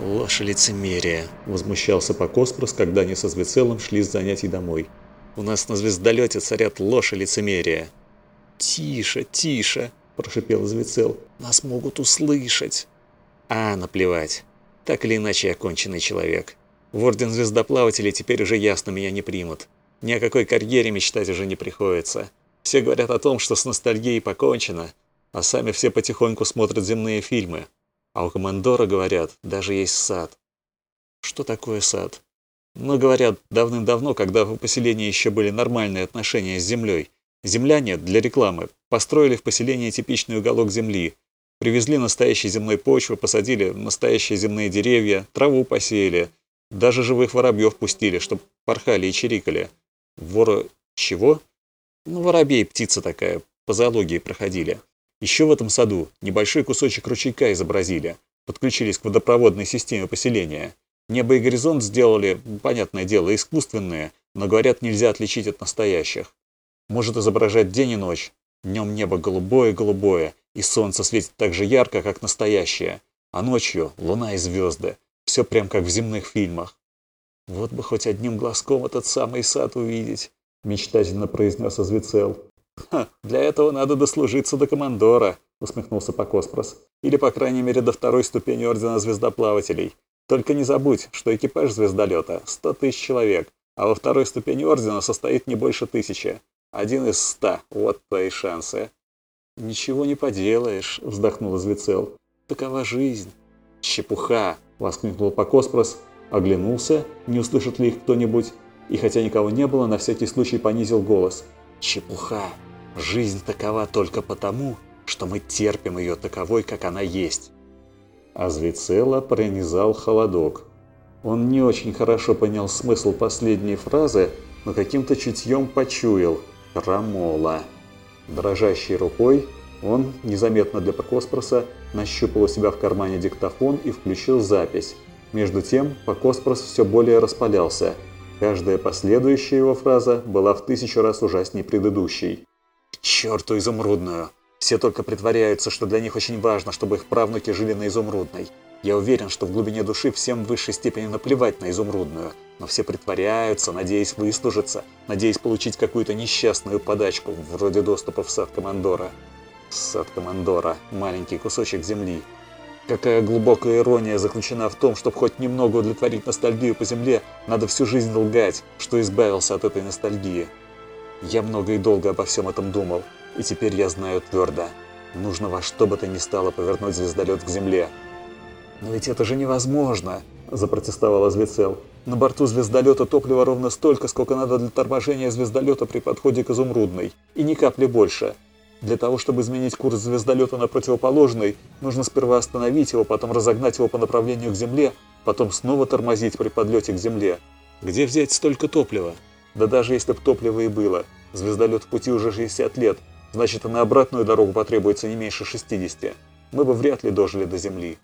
Ложь лицемерие, возмущался Покоспрос, когда они со Звецелом шли с занятий домой. У нас на звездолете царят ложь и лицемерие. Тише, тише, прошипел Звецел. Нас могут услышать. А, наплевать. Так или иначе, я конченый человек. В Орден Звездоплавателей теперь уже ясно меня не примут. Ни о какой карьере мечтать уже не приходится. Все говорят о том, что с ностальгией покончено, а сами все потихоньку смотрят земные фильмы. А у командора, говорят, даже есть сад. Что такое сад? Ну, говорят, давным-давно, когда в поселении еще были нормальные отношения с землей, земляне для рекламы построили в поселении типичный уголок земли, привезли настоящей земной почвы, посадили настоящие земные деревья, траву посеяли, даже живых воробьев пустили, чтоб порхали и чирикали. Вора... чего? Ну, воробей, птица такая, по зоологии проходили. Еще в этом саду небольшой кусочек ручейка изобразили, подключились к водопроводной системе поселения. Небо и горизонт сделали, понятное дело, искусственные, но, говорят, нельзя отличить от настоящих. Может изображать день и ночь. Днем небо голубое-голубое, и солнце светит так же ярко, как настоящее. А ночью луна и звезды. Все прям как в земных фильмах. Вот бы хоть одним глазком этот самый сад увидеть, мечтательно произнес Азвицел. «Для этого надо дослужиться до командора», — усмехнулся Покоспрос. «Или, по крайней мере, до второй ступени Ордена Звездоплавателей. Только не забудь, что экипаж звездолета — сто тысяч человек, а во второй ступени Ордена состоит не больше тысячи. Один из ста. Вот твои шансы». «Ничего не поделаешь», — вздохнул Звецел. «Такова жизнь». «Чепуха!» — воскликнул Покоспрос, оглянулся, не услышит ли их кто-нибудь, и хотя никого не было, на всякий случай понизил голос. «Чепуха!» Жизнь такова только потому, что мы терпим ее таковой, как она есть. А Звицела пронизал холодок. Он не очень хорошо понял смысл последней фразы, но каким-то чутьем почуял «крамола». Дрожащей рукой он, незаметно для Покоспроса, нащупал у себя в кармане диктофон и включил запись. Между тем, Покоспрос все более распалялся. Каждая последующая его фраза была в тысячу раз ужаснее предыдущей черту изумрудную! Все только притворяются, что для них очень важно, чтобы их правнуки жили на изумрудной. Я уверен, что в глубине души всем в высшей степени наплевать на изумрудную, но все притворяются, надеясь выслужиться, надеясь получить какую-то несчастную подачку, вроде доступа в сад Командора. Сад Командора, маленький кусочек земли. Какая глубокая ирония заключена в том, чтобы хоть немного удовлетворить ностальгию по земле, надо всю жизнь лгать, что избавился от этой ностальгии. Я много и долго обо всем этом думал, и теперь я знаю твердо. Нужно во что бы то ни стало повернуть звездолет к Земле. «Но ведь это же невозможно!» – запротестовал Звецел. «На борту звездолета топлива ровно столько, сколько надо для торможения звездолета при подходе к Изумрудной, и ни капли больше. Для того, чтобы изменить курс звездолета на противоположный, нужно сперва остановить его, потом разогнать его по направлению к Земле, потом снова тормозить при подлете к Земле. Где взять столько топлива?» Да даже если бы топливо и было, звездолет в пути уже 60 лет, значит и на обратную дорогу потребуется не меньше 60. Мы бы вряд ли дожили до Земли.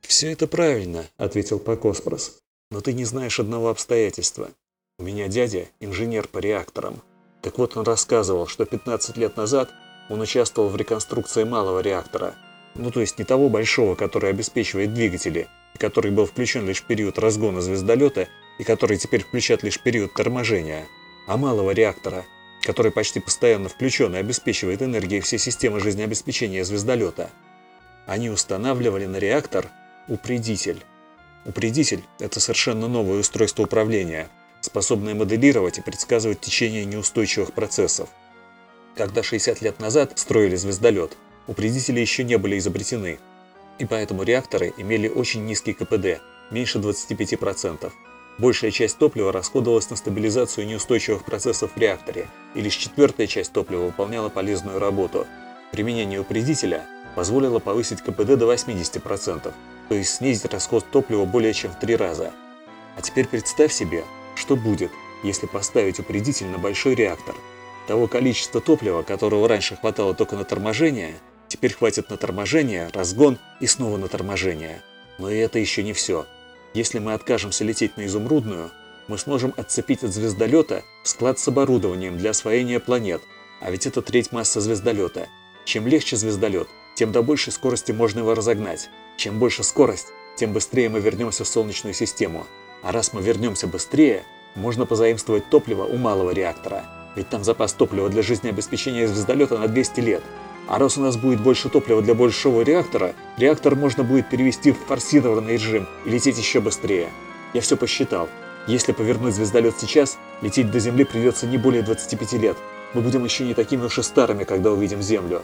«Все это правильно», — ответил Покоспрос. «Но ты не знаешь одного обстоятельства. У меня дядя – инженер по реакторам. Так вот он рассказывал, что 15 лет назад он участвовал в реконструкции малого реактора. Ну то есть не того большого, который обеспечивает двигатели, который был включен лишь в период разгона звездолета и который теперь включат лишь период торможения, а малого реактора, который почти постоянно включен и обеспечивает энергией все системы жизнеобеспечения звездолета. Они устанавливали на реактор упредитель. Упредитель – это совершенно новое устройство управления, способное моделировать и предсказывать течение неустойчивых процессов. Когда 60 лет назад строили звездолет, упредители еще не были изобретены, и поэтому реакторы имели очень низкий КПД – меньше 25%. Большая часть топлива расходовалась на стабилизацию неустойчивых процессов в реакторе, и лишь четвертая часть топлива выполняла полезную работу. Применение упредителя позволило повысить КПД до 80%, то есть снизить расход топлива более чем в три раза. А теперь представь себе, что будет, если поставить упредитель на большой реактор. Того количества топлива, которого раньше хватало только на торможение, теперь хватит на торможение, разгон и снова на торможение. Но и это еще не все. Если мы откажемся лететь на изумрудную, мы сможем отцепить от звездолета склад с оборудованием для освоения планет, а ведь это треть массы звездолета. Чем легче звездолет, тем до большей скорости можно его разогнать. Чем больше скорость, тем быстрее мы вернемся в Солнечную систему. А раз мы вернемся быстрее, можно позаимствовать топливо у малого реактора. Ведь там запас топлива для жизнеобеспечения звездолета на 200 лет. А раз у нас будет больше топлива для большого реактора, реактор можно будет перевести в форсированный режим и лететь еще быстрее. Я все посчитал. Если повернуть звездолет сейчас, лететь до Земли придется не более 25 лет. Мы будем еще не такими уж и старыми, когда увидим Землю.